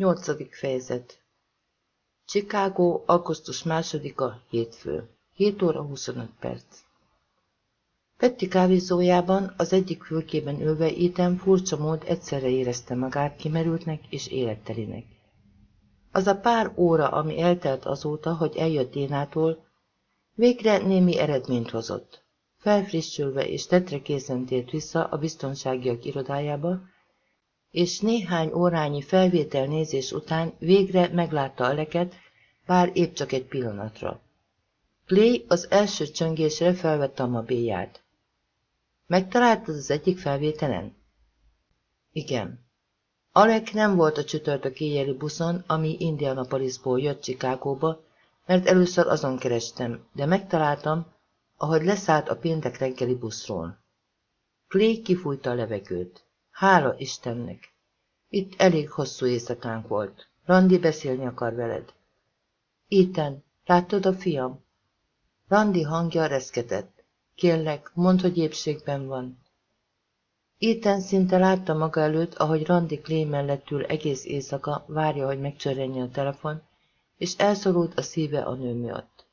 Nyolcadik fejezet Chicago, augusztus másodika, hétfő. 7 óra 25 perc. Petti kávézójában, az egyik fülkében ülve Ethan furcsa mód egyszerre érezte magát kimerültnek és élettelinek. Az a pár óra, ami eltelt azóta, hogy eljött Dénától, végre némi eredményt hozott. Felfrissülve és tetre készen tért vissza a biztonságiak irodájába, és néhány órányi felvételnézés után végre meglátta a leket, bár épp csak egy pillanatra. Clay az első csöngésre felvette a mabéját. Megtaláltad az egyik felvételen? Igen. Alek nem volt a csütörtök éjjeli buszon, ami Indianapolisból jött Chicagóba, mert először azon kerestem, de megtaláltam, ahogy leszállt a péntek reggeli buszról. Clay kifújta a levegőt. Hála Istennek! Itt elég hosszú éjszakánk volt. Randi beszélni akar veled. Ethan, láttad a fiam? Randi hangja reszketett. Kérlek, mondd, hogy épségben van. Ethan szinte látta maga előtt, ahogy Randi Clay mellett ül egész éjszaka, várja, hogy megcsörrenje a telefon, és elszorult a szíve a nő miatt.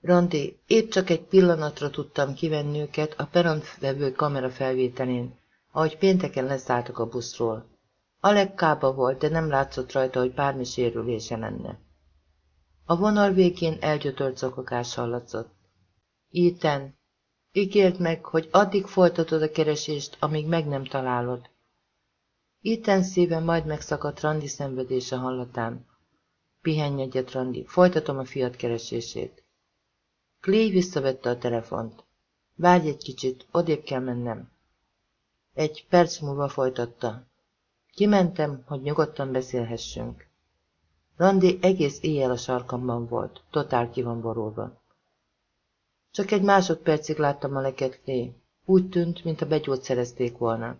Randi, épp csak egy pillanatra tudtam kivenni őket a peront vevő kamera felvételén, ahogy pénteken leszálltak a buszról. Alek kába volt, de nem látszott rajta, hogy bármi sérülése lenne. A vonal végén elgyötört zokogás hallatszott. Ethan, ígért meg, hogy addig folytatod a keresést, amíg meg nem találod. Ethan szíve majd megszakadt Randi szenvedése hallatán. Pihenj egyet, Randi, folytatom a fiat keresését. Clay visszavette a telefont. Várj egy kicsit, odébb kell mennem. Egy perc múlva folytatta. Kimentem, hogy nyugodtan beszélhessünk. Randi egész éjjel a sarkamban volt, totál ki. Csak egy másodpercig láttam a leket Clay. Úgy tűnt, mintha begyógyszerezték volna.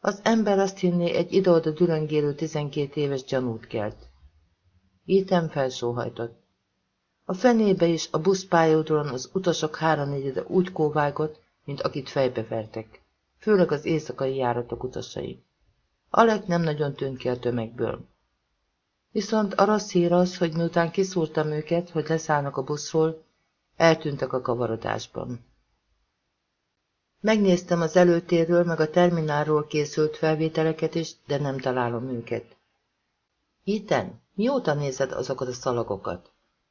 Az ember azt hinné, egy ide-oda dülöngélő tizenkét éves gyanút kelt. Ethan felsóhajtott. A fenébe is a buszpályaudron az utasok háromnegyede úgy kóvágott, mint akit fejbevertek főleg az éjszakai járatok utasai. Alek nem nagyon tűnt ki a tömegből. Viszont a rossz hír az, hogy miután kiszúrtam őket, hogy leszállnak a buszról, eltűntek a kavarodásban. Megnéztem az előtérről, meg a terminálról készült felvételeket is, de nem találom őket. Iten, mióta nézed azokat a szalagokat?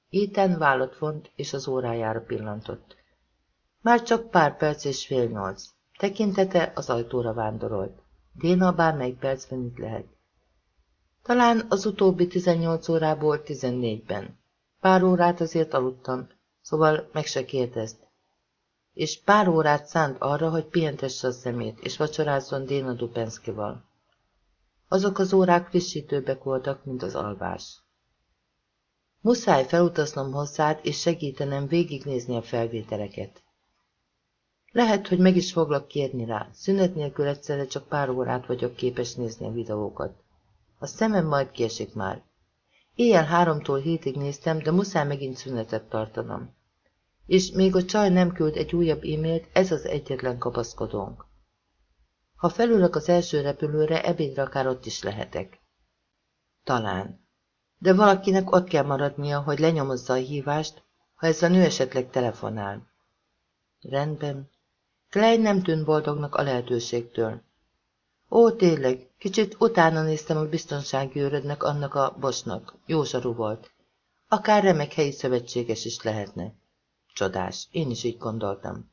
Iten vállat vont, és az órájára pillantott. Már csak pár perc és fél nyolc. Tekintete az ajtóra vándorolt. Déna bármelyik percben itt lehet. Talán az utóbbi 18 órából 14-ben. Pár órát azért aludtam, szóval meg se kérdezt. És pár órát szánt arra, hogy pihentesse a szemét, és vacsorázzon Déna Dupenszkival. Azok az órák frissítőbbek voltak, mint az alvás. Muszáj felutaznom hozzád, és segítenem végignézni a felvételeket. Lehet, hogy meg is foglak kérni rá. Szünet nélkül egyszerre csak pár órát vagyok képes nézni a videókat. A szemem majd kiesik már. Éjjel háromtól hétig néztem, de muszáj megint szünetet tartanom. És még a csaj nem küld egy újabb e-mailt, ez az egyetlen kapaszkodónk. Ha felülök az első repülőre, ebédre akár ott is lehetek. Talán. De valakinek ott kell maradnia, hogy lenyomozza a hívást, ha ez a nő esetleg telefonál. Rendben, Klein nem tűnt boldognak a lehetőségtől. Ó, tényleg, kicsit utána néztem a biztonsági őrödnek annak a bosnak. Jó zsaru volt. Akár remek helyi szövetséges is lehetne. Csodás, én is így gondoltam.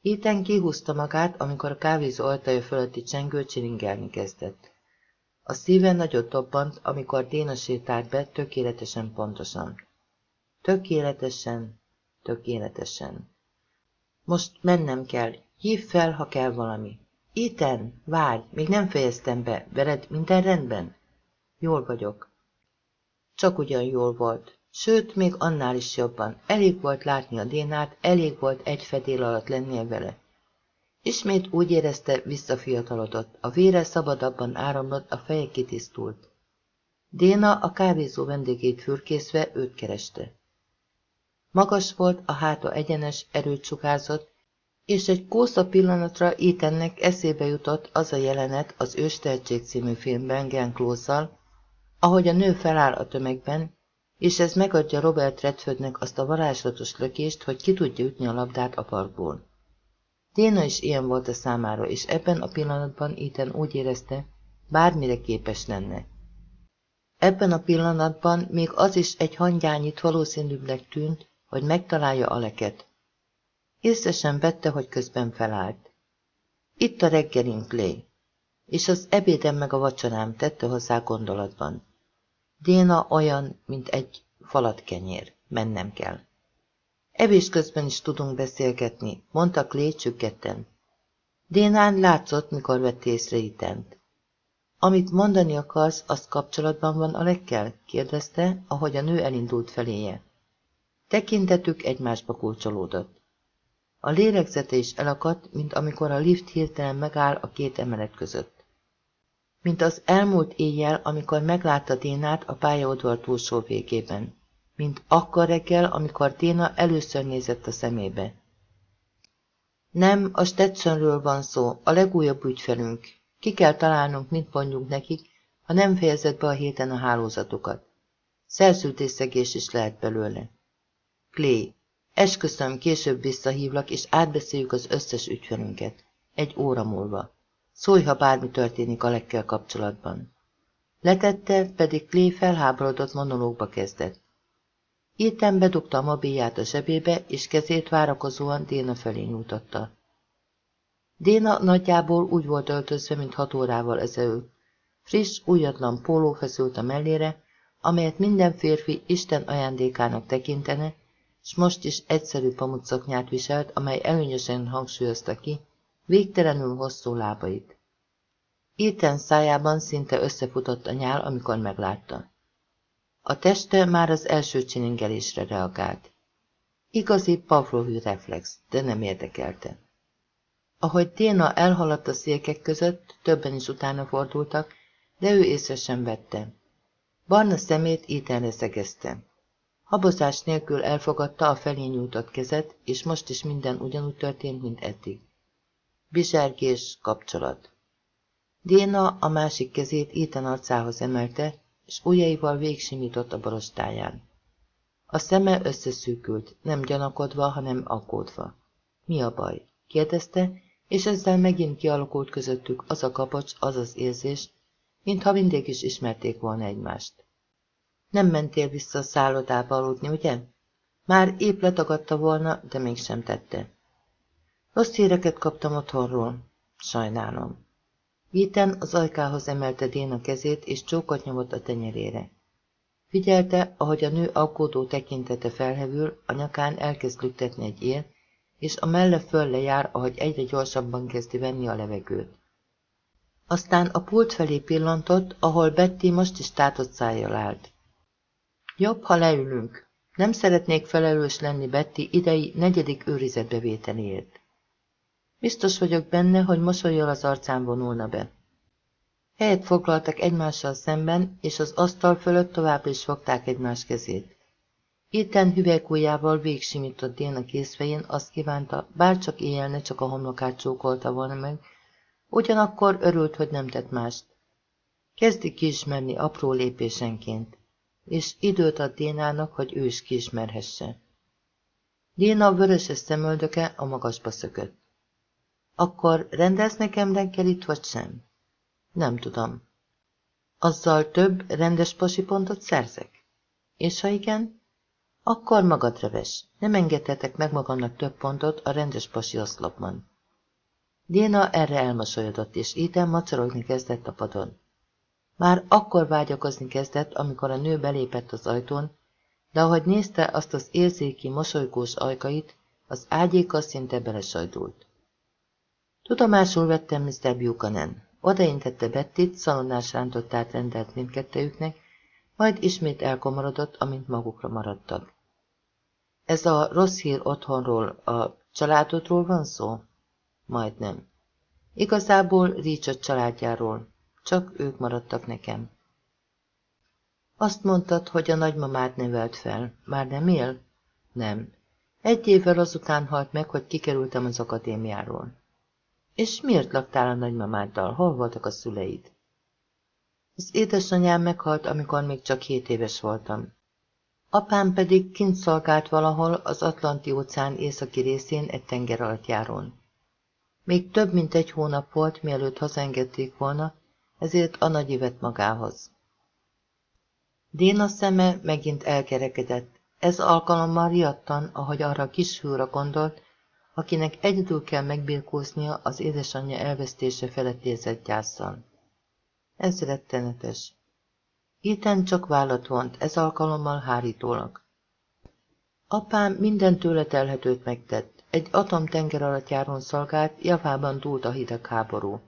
Iten kihúzta magát, amikor a kávézó ajtaja fölötti csengő csiringelni kezdett. A szíve nagyot toppant, amikor Déna sétált be tökéletesen pontosan. Tökéletesen, tökéletesen. Most mennem kell. Hív fel, ha kell valami. Iten, várj, még nem fejeztem be. Veled minden rendben? Jól vagyok. Csak ugyan jól volt. Sőt, még annál is jobban. Elég volt látni a Dénát, elég volt egy fedél alatt lennie vele. Ismét úgy érezte, visszafiatalodott. A vére szabadabban áramlott, a feje kitisztult. Déna a kávézó vendégét fürkészve őt kereste. Magas volt, a háta egyenes, erőt sugárzott, és egy kósza pillanatra Ethannek eszébe jutott az a jelenet az Őstehetség című filmben Gen close ahogy a nő feláll a tömegben, és ez megadja Robert Redfordnek azt a varázslatos lökést, hogy ki tudja ütni a labdát a parkból. Déna is ilyen volt a számára, és ebben a pillanatban Ethan úgy érezte, bármire képes lenne. Ebben a pillanatban még az is egy hangyányit valószínűbbnek tűnt, hogy megtalálja Aleket. Észre sem vette, hogy közben felállt. Itt a reggelink, Clay, és az ebédem meg a vacsorám tette hozzá gondolatban. Déna olyan, mint egy falat kenyér, mennem kell. Evés közben is tudunk beszélgetni, mondta Clay csüggetten. Dénán látszott, mikor vett észre Itent. Amit mondani akarsz, az kapcsolatban van a legkel? kérdezte, ahogy a nő elindult feléje. Tekintetük egymásba kulcsolódott. A lélegzete is elakadt, mint amikor a lift hirtelen megáll a két emelet között. Mint az elmúlt éjjel, amikor meglátta Dénát a pályaudvar túlsó végében. Mint akkor reggel, amikor Déna először nézett a szemébe. Nem, a Stetsonről van szó, a legújabb ügyfelünk. Ki kell találnunk, mit mondjunk nekik, ha nem fejezett be a héten a hálózatukat. Szerződésszegés is lehet belőle. Clay, esküszöm, később visszahívlak, és átbeszéljük az összes ügyfelünket. Egy óra múlva. Szólj, ha bármi történik a legkel kapcsolatban. Letette, pedig Clay felháborodott monológba kezdett. Ethan bedugta a mobilját a zsebébe, és kezét várakozóan Déna felé nyújtotta. Déna nagyjából úgy volt öltözve, mint hat órával ezelőtt. Friss, újatlan póló feszült a mellére, amelyet minden férfi Isten ajándékának tekintene, s most is egyszerű pamutszoknyát viselt, amely előnyösen hangsúlyozta ki végtelenül hosszú lábait. Ethan szájában szinte összefutott a nyál, amikor meglátta. A teste már az első csiningelésre reagált. Igazi Pavlovi reflex, de nem érdekelte. Ahogy Téna elhaladt a székek között, többen is utána fordultak, de ő észre sem vette. Barna szemét Ethanre szegezte. Habozás nélkül elfogadta a felé nyújtott kezet, és most is minden ugyanúgy történt, mint eddig. Bizsergés, kapcsolat. Déna a másik kezét Ethan arcához emelte, és ujjaival végsimított a borostáján. A szeme összeszűkült, nem gyanakodva, hanem aggódva. Mi a baj? kérdezte, és ezzel megint kialakult közöttük az a kapocs, az az érzés, mintha mindig is ismerték volna egymást. Nem mentél vissza a szállodába aludni, ugye? Már épp letagadta volna, de mégsem tette. Rossz híreket kaptam otthonról. Sajnálom. Ethan az ajkához emelte Déna kezét, és csókot nyomott a tenyerére. Figyelte, ahogy a nő aggódó tekintete felhevül, a nyakán elkezd lüktetni egy él, és a melle föl lejár, ahogy egyre gyorsabban kezdi venni a levegőt. Aztán a pult felé pillantott, ahol Betty most is tátott szájjal állt. Jobb, ha leülünk. Nem szeretnék felelős lenni Betty idei negyedik őrizetbevételéért. Biztos vagyok benne, hogy mosolyjal az arcán vonulna be. Helyet foglaltak egymással szemben, és az asztal fölött továbbra is fogták egymás kezét. Itten hüvelykújjával végsimított Déna készfején, azt kívánta, bárcsak éjjel ne csak a homlokát csókolta volna meg, ugyanakkor örült, hogy nem tett mást. Kezdi kiismerni apró lépésenként, és időt ad Dénának, hogy ő is kiismerhesse. Déna vöröses szemöldöke a magasba szökött. Akkor rendez nekem reggelit, vagy sem? Nem tudom. Azzal több rendes pasipontot szerzek? És ha igen, akkor magadra ves. Nem engedhetek meg magamnak több pontot a rendes pasi oszlopban. Déna erre elmosolyodott, és Ethan macorogni kezdett a padon. Már akkor vágyakozni kezdett, amikor a nő belépett az ajtón, de ahogy nézte azt az érzéki, mosolygós ajkait, az ágyéka szinte belesajdult. Tudomásul vettem Mr. Buchanan. Odaintette Bettit, szalonnás rántottát rendelt mindkettejüknek, majd ismét elkomorodott, amint magukra maradtak. Ez a rossz hír otthonról, a családodról van szó? Majdnem. Igazából Richard családjáról. Csak ők maradtak nekem. Azt mondtad, hogy a nagymamát nevelt fel. Már nem él? Nem. Egy évvel azután halt meg, hogy kikerültem az akadémiáról. És miért laktál a nagymamáddal? Hol voltak a szüleid? Az édesanyám meghalt, amikor még csak hét éves voltam. Apám pedig kint szolgált valahol az Atlanti-óceán északi részén egy tengeralattjárón. Még több mint egy hónap volt, mielőtt hazaengedték volna, ezért a nagy vett magához. Déna szeme megint elkerekedett. Ez alkalommal riadtan, ahogy arra a kis hűra gondolt, akinek egyedül kell megbírkóznia az édesanyja elvesztése felett érzett gyászsal. Ez rettenetes. Iten csak vállat vont, ez alkalommal hárítólag. Apám minden tőle telhetőt megtett. Egy atomtenger alatt járon szolgált, javában túlt a hidegháború.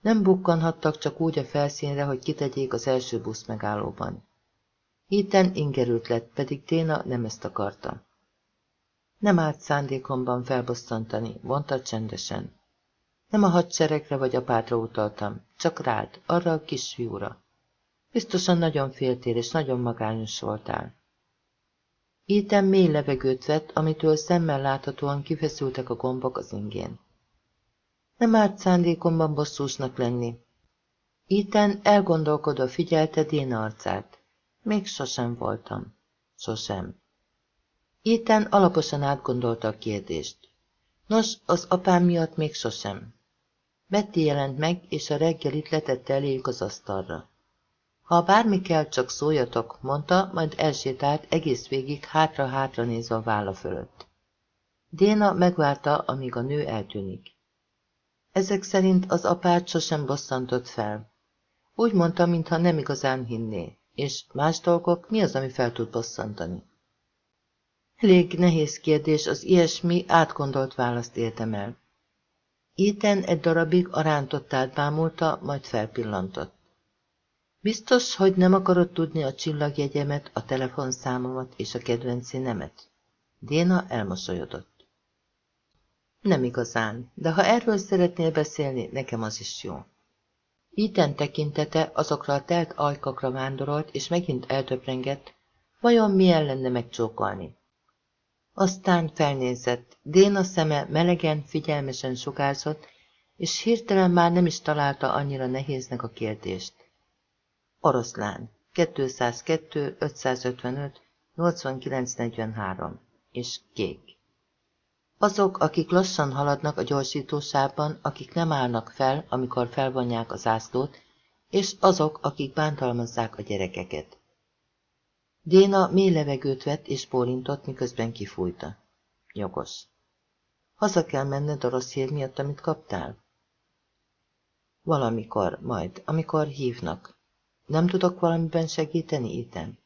Nem bukkanhattak csak úgy a felszínre, hogy kitegyék az első busz megállóban. Iten ingerült lett, pedig Téna nem ezt akarta. Nem állt szándékomban felbosszantani, mondta csendesen. Nem a hadseregre vagy apádra utaltam, csak rád, arra a kisfiúra. Biztosan nagyon féltél, és nagyon magányos voltál. Iten mély levegőt vett, amitől szemmel láthatóan kifeszültek a gombok az ingén. Nem árt szándékomban bosszúsnak lenni. Iten elgondolkodva figyelte Déna arcát. Még sosem voltam. Sosem. Iten alaposan átgondolta a kérdést. Nos, az apám miatt még sosem. Betty jelent meg, és a reggelit letette eléjük az asztalra. Ha bármi kell, csak szóljatok, mondta, majd elsétált egész végig hátra-hátra nézve a válla fölött. Déna megvárta, amíg a nő eltűnik. Ezek szerint az apát sosem bosszantott fel. Úgy mondta, mintha nem igazán hinné, és más dolgok mi az, ami fel tud bosszantani. Elég nehéz kérdés, az ilyesmi átgondolt választ értem el. Éten egy darabig a rántottát bámulta, majd felpillantott. Biztos, hogy nem akarod tudni a csillagjegyemet, a telefonszámomat és a kedvenc színemet? Déna elmosolyodott. Nem igazán, de ha erről szeretnél beszélni, nekem az is jó. Iten tekintete azokra a telt ajkakra vándorolt, és megint eltöprengett, vajon milyen lenne megcsókolni. Aztán felnézett, Déna szeme melegen, figyelmesen sugárzott, és hirtelen már nem is találta annyira nehéznek a kérdést. Oroszlán, 202, 555, 8943 és kék. Azok, akik lassan haladnak a gyorsítósában, akik nem állnak fel, amikor felvonják az ászlót, és azok, akik bántalmazzák a gyerekeket. Déna mély levegőt vett és bólintott, miközben kifújta. Jogos. Haza kell menned a rossz hír miatt, amit kaptál? Valamikor, majd, amikor hívnak. Nem tudok valamiben segíteni, Iten?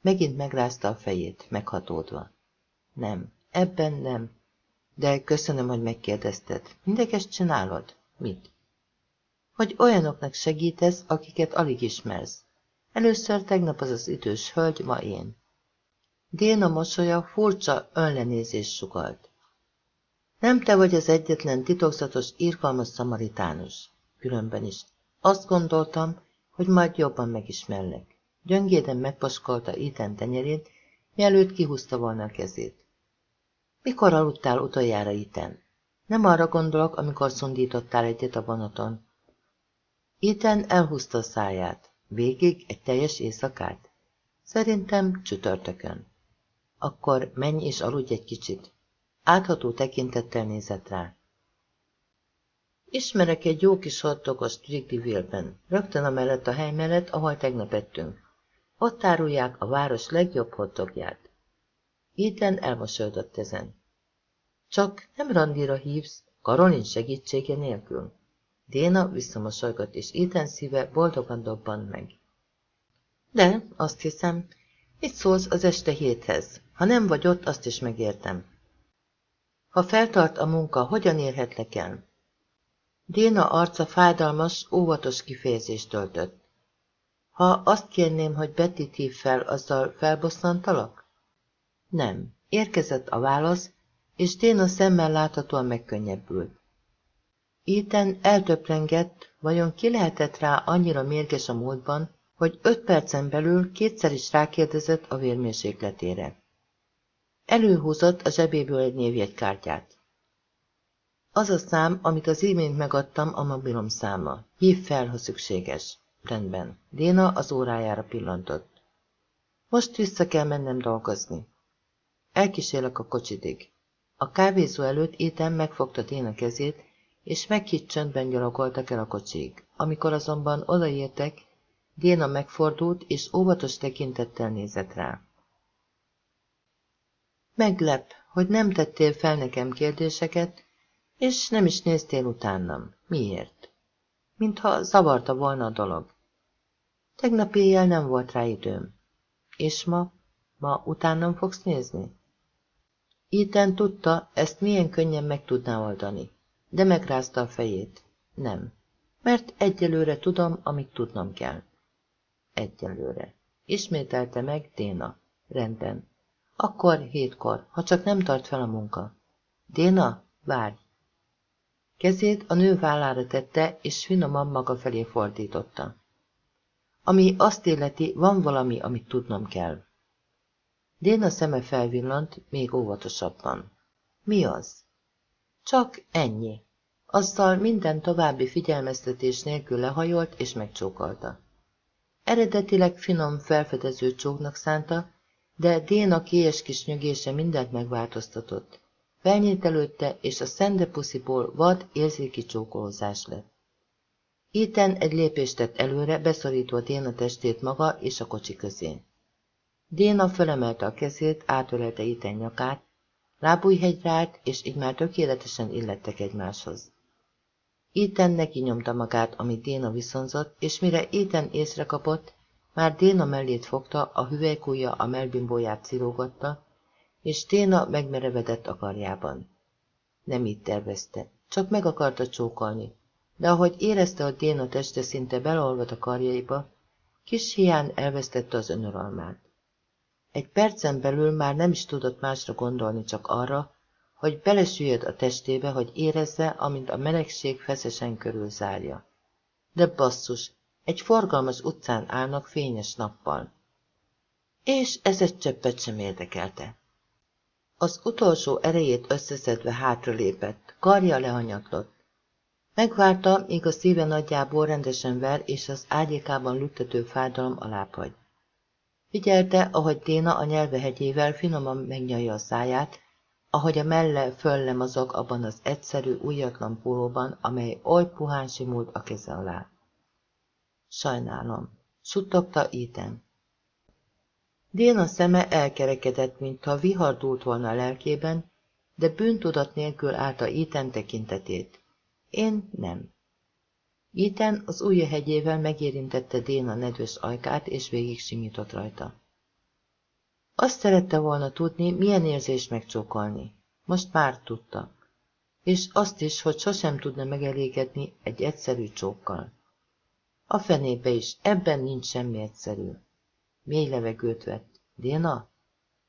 Megint megrázta a fejét, meghatódva. Nem, ebben nem. De köszönöm, hogy megkérdezted. Mindeges csinálod? Mit? Hogy olyanoknak segítesz, akiket alig ismersz. Először tegnap az az idős hölgy, ma én. Déna mosolya furcsa önlenézés sugalt. Nem te vagy az egyetlen titokzatos, írgalmas szamaritánus. Különben is. Azt gondoltam, hogy majd jobban megismerlek. Gyöngéden megpaskolta Iten tenyerét, mielőtt kihúzta volna a kezét. Mikor aludtál utoljára Iten? Nem arra gondolok, amikor szundítottál egyet a vonaton. Iten elhúzta a száját. Végig egy teljes éjszakát? Szerintem csütörtökön. Akkor menj és aludj egy kicsit. Átható tekintettel nézett rá. Ismerek egy jó kis hotdogos Wrigleyville-ben, rögtön a mellett a hely mellett, ahol tegnap ettünk. Ott árulják a város legjobb hotdogját. Ethan elmosolyodott ezen. Csak nem randira hívsz, Karolin segítsége nélkül. Déna visszamosolygott, és Ethan szíve boldogan dobbant meg. De, azt hiszem, mit szólsz az este héthez? Ha nem vagy ott, azt is megértem. Ha feltart a munka, hogyan érhetlek el? Déna arca fájdalmas, óvatos kifejezést töltött. Ha azt kérném, hogy Betty hív fel, azzal felbosszantalak? Nem. Érkezett a válasz, és Déna szemmel láthatóan megkönnyebbült. Ethan eltöprengett, vajon ki lehetett rá annyira mérges a múltban, hogy öt percen belül kétszer is rákérdezett a vérmérsékletére. Előhúzott a zsebéből egy névjegykártyát. Az a szám, amit az imént megadtam, a mobilom száma. Hív fel, ha szükséges. Rendben. Déna az órájára pillantott. Most vissza kell mennem dolgozni. Elkísérlek a kocsidig. A kávézó előtt Éten megfogta Déna kezét, és meghitt csöndben gyalogoltak el a kocsig. Amikor azonban odaértek, Déna megfordult, és óvatos tekintettel nézett rá. Meglep, hogy nem tettél fel nekem kérdéseket, és nem is néztél utánam. Miért? Mintha zavarta volna a dolog. Tegnap éjjel nem volt rá időm. És ma? Ma utánam fogsz nézni? Iten tudta, ezt milyen könnyen meg tudná oldani, de megrázta a fejét. Nem, mert egyelőre tudom, amit tudnom kell. Egyelőre. Ismételte meg Déna. Rendben. Akkor hétkor, ha csak nem tart fel a munka. Déna, várj! Kezét a nő vállára tette, és finoman maga felé fordította. Ami azt illeti, van valami, amit tudnom kell. Déna szeme felvillant, még óvatosabban. Mi az? Csak ennyi. Azzal minden további figyelmeztetés nélkül lehajolt és megcsókolta. Eredetileg finom, felfedező csóknak szánta, de Déna kies kis nyögése mindent megváltoztatott. Felnyílt előtte, és a szendepusziból vad, érzéki csókolózás lett. Iten egy lépést tett előre, beszorítva Déna testét maga és a kocsi közé. Déna fölemelte a kezét, átölelte Iten nyakát, lábújhegyre állt, és így már tökéletesen illettek egymáshoz. Iten neki nyomta magát, amit Déna viszonzott, és mire Iten észre kapott, már Déna mellét fogta, a hüvelykújja a melbimbóját cirógatta, és Téna megmerevedett a karjában. Nem így tervezte, csak meg akarta csókolni, de ahogy érezte, hogy Déna teste szinte beleolvad a karjaiba, kis hián elvesztette az önuralmát. Egy percen belül már nem is tudott másra gondolni, csak arra, hogy belesüllyed a testébe, hogy érezze, amint a melegség feszesen körülzárja. De basszus, egy forgalmas utcán állnak fényes nappal. És ez egy cseppet sem érdekelte. Az utolsó erejét összeszedve hátralépett, karja lehanyatlott. Megvárta, míg a szíve nagyjából rendesen ver, és az ágyékában lüktető fájdalom alábbhagy. Figyelte, ahogy Téna a nyelvehegyével finoman megnyalja a száját, ahogy a melle fölle mozog abban az egyszerű, újatlan pólóban, amely oly puhán simult a keze alá. Sajnálom, suttogta Ethan. Déna szeme elkerekedett, mintha vihar dúlt volna a lelkében, de bűntudat nélkül állta Iten tekintetét. Én nem. Iten az ujja hegyével megérintette Déna nedves ajkát, és végig simított rajta. Azt szerette volna tudni, milyen érzés megcsókolni. Most már tudta. És azt is, hogy sosem tudna megelégedni egy egyszerű csókkal. A fenébe is, ebben nincs semmi egyszerű. Mély levegőt vett. Déna?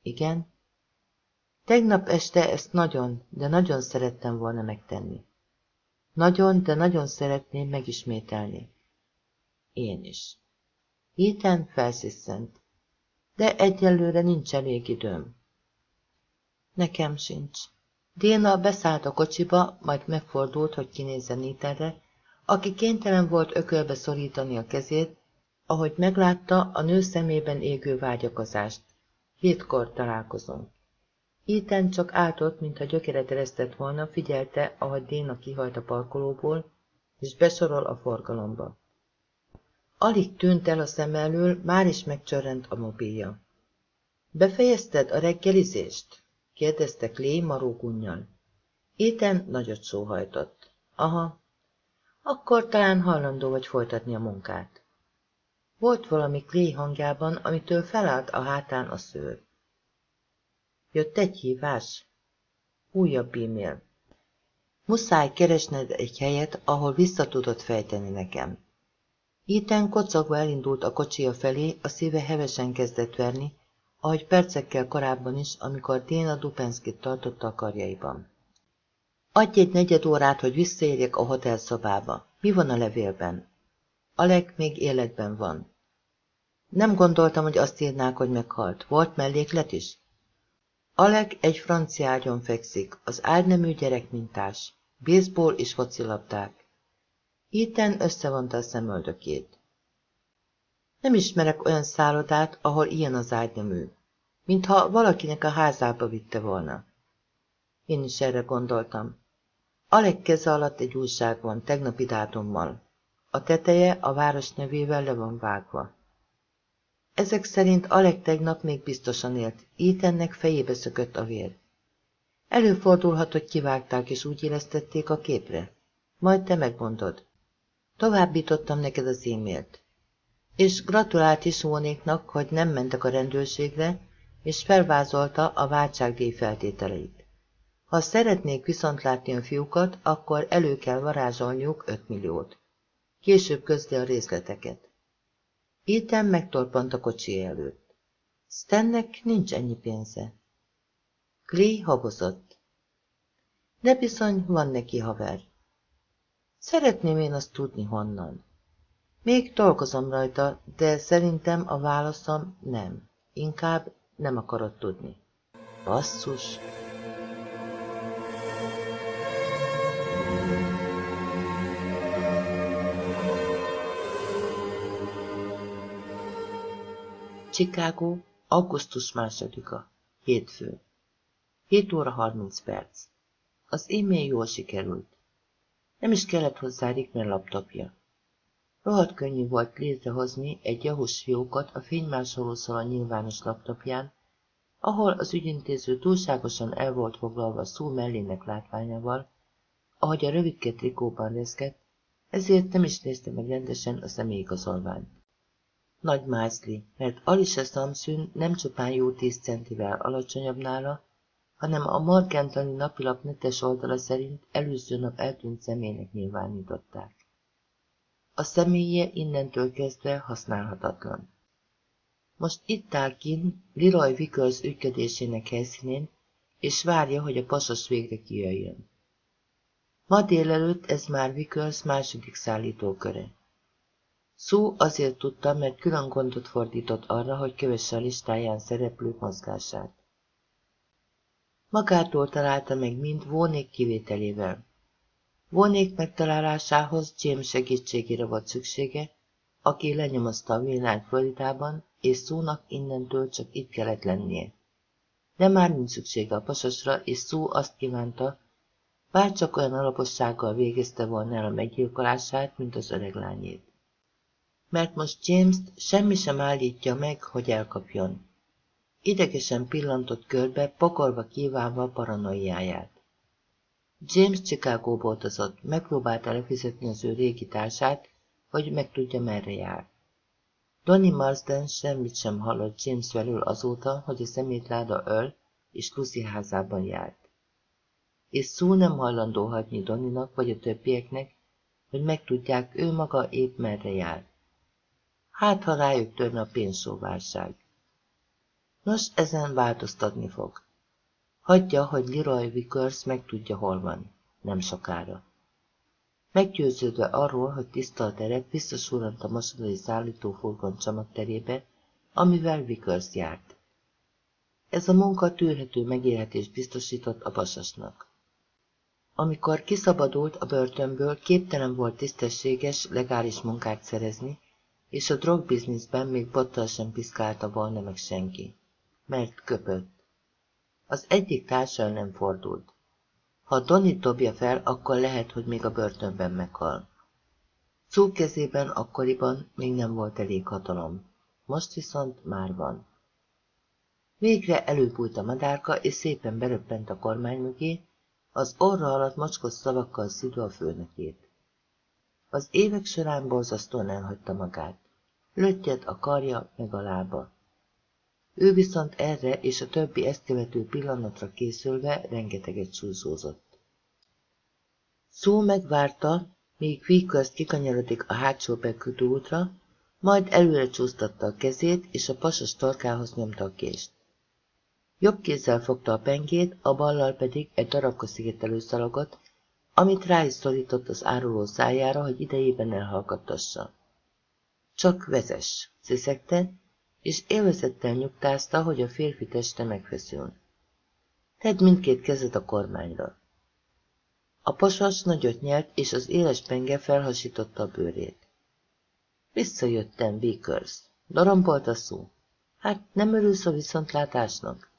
Igen? Tegnap este ezt nagyon, de nagyon szerettem volna megtenni. Nagyon, de nagyon szeretném megismételni. Én is. Héten felsziszent. De egyelőre nincs elég időm. Nekem sincs. Déna beszállt a kocsiba, majd megfordult, hogy kinézzen Ethanre, aki kénytelen volt ökölbe szorítani a kezét, ahogy meglátta a nő szemében égő vágyakozást. Hétkor találkozunk. Ethan csak átott, mintha gyökeret eresztett volna, figyelte, ahogy Déna kihajt a parkolóból, és besorol a forgalomba. Alig tűnt el a szem elől, már is megcsörrent a mobilja. Befejezted a reggelizést? kérdezte Clay marógunnyal. Ethan nagyot sóhajtott. Aha. Akkor talán hajlandó vagy folytatni a munkát. Volt valami Clay hangjában, amitől felállt a hátán a szőr. Jött egy hívás. Újabb e-mail. Muszáj keresned egy helyet, ahol vissza tudod fejteni nekem. Ethan kocogva elindult a kocsia felé, a szíve hevesen kezdett verni, ahogy percekkel korábban is, amikor Déna Dupenskit tartotta a karjaiban. Adj egy negyed órát, hogy visszaérjek a hotelszobába. Mi van a levélben? Alek még életben van. Nem gondoltam, hogy azt írnák, hogy meghalt. Volt melléklet is? Alek egy francia ágyon fekszik, az ágynemű gyerekmintás, baseball és focilabdák. Ethan összevonta a szemöldökét. Nem ismerek olyan szállodát, ahol ilyen az ágynemű, mintha valakinek a házába vitte volna. Én is erre gondoltam. Alek keze alatt egy újság van, tegnapi dátummal. A teteje a város nevével le van vágva. Ezek szerint Alek tegnap még biztosan élt, Ethannek fejébe szökött a vér. Előfordulhat, hogy kivágták és úgy élesztették a képre. Majd te megmondod. Továbbítottam neked az e-mailt. És gratulált is Mónéknak, hogy nem mentek a rendőrségre, és felvázolta a váltságdíj feltételeit. Ha szeretnék viszont látni a fiúkat, akkor elő kell varázsolniuk 5 milliót. Később közli a részleteket. Ethan megtorpant a kocsi előtt. Stennek nincs ennyi pénze. Clay habozott. De bizony van neki haver. Szeretném én azt tudni honnan. Még dolgozom rajta, de szerintem a válaszom nem. Inkább nem akarod tudni. Basszus! Chicago, augusztus másodika, hétfő. 7 óra 30 perc. Az e-mail jól sikerült. Nem is kellett hozzá Rickner laptopja. Rohadt könnyű volt létrehozni egy jahus fiókot a fénymásolószal a nyilvános laptopján, ahol az ügyintéző túlságosan el volt foglalva szó mellének látványával, ahogy a rövidke trikóban reszkedt, ezért nem is nézte meg rendesen a személyigazolványt. Nagy mázli, mert Alice Samson nem csupán jó tíz centivel alacsonyabb nála, hanem a Markentani napilap netes oldala szerint előző nap eltűnt személynek nyilvánították. A személye innentől kezdve használhatatlan. Most itt áll kin Leroy Vickers ügyködésének helyszínén, és várja, hogy a pasos végre kijöjjön. Ma délelőtt ez már Vickers második szállítóköre. Szó azért tudta, mert külön gondot fordított arra, hogy kövesse a listáján szereplők mozgását. Magától találta meg mind Vónék kivételével. Vónék megtalálásához James segítségére volt szüksége, aki lenyomozta a villányt Floridában, és szónak innentől csak itt kellett lennie. De már nincs szüksége a pasosra, és szó azt kívánta, bár csak olyan alapossággal végezte volna el a meggyilkolását, mint az öreg lányét mert most James-t semmi sem állítja meg, hogy elkapjon. Idegesen pillantott körbe, pokorva kívánva paranoiáját. James Chicago-ba utazott, megpróbálta lefizetni az ő régi társát, hogy megtudja merre jár. Donny Marsden semmit sem hallott James felől azóta, hogy a szemétláda öl és Lucy házában járt. És szó nem hajlandó hagyni Donninak vagy a többieknek, hogy megtudják ő maga épp merre jár. Hát, ha rájuk törne a pénzsóválság. Nos, ezen változtatni fog. Hagyja, hogy Leroy Vickers megtudja, hol van. Nem sokára. Meggyőződve arról, hogy tiszta a terep, visszasurrant a masonai szállítófurgon csomagterébe, amivel Vickers járt. Ez a munka tűrhető megélhetést biztosított a pasasnak. Amikor kiszabadult a börtönből, képtelen volt tisztességes, legális munkát szerezni, és a drogbizniszben még bottal sem piszkálta volna meg senki, mert köpött. Az egyik társa nem fordult. Ha Donny dobja fel, akkor lehet, hogy még a börtönben meghal. Szó kezében akkoriban még nem volt elég hatalom, most viszont már van. Végre előbújt a madárka, és szépen beröppent a kormány mögé, az orra alatt mocskos szavakkal szidva a főnökét. Az évek során borzasztóan elhagyta magát. Löttyed a karja meg a lába. Ő viszont erre és a többi ezt követő pillanatra készülve rengeteget súlyzózott. Szó megvárta, míg Vickers kikanyarodik a hátsó bekötő útra, majd előre csúsztatta a kezét, és a pasas torkához nyomta a kést. Jobb kézzel fogta a pengét, a ballal pedig egy darabka szigetelő szalagot, amit rá is szorított az áruló szájára, hogy idejében elhallgattassa. Csak vezess, sziszegte, és élvezettel nyugtázta, hogy a férfi teste megfeszül. Tedd mindkét kezed a kormányra. A pasas nagyot nyelt, és az éles penge felhasította a bőrét. Visszajöttem, Vickers. Darambolt a szó. Hát nem örülsz a viszontlátásnak?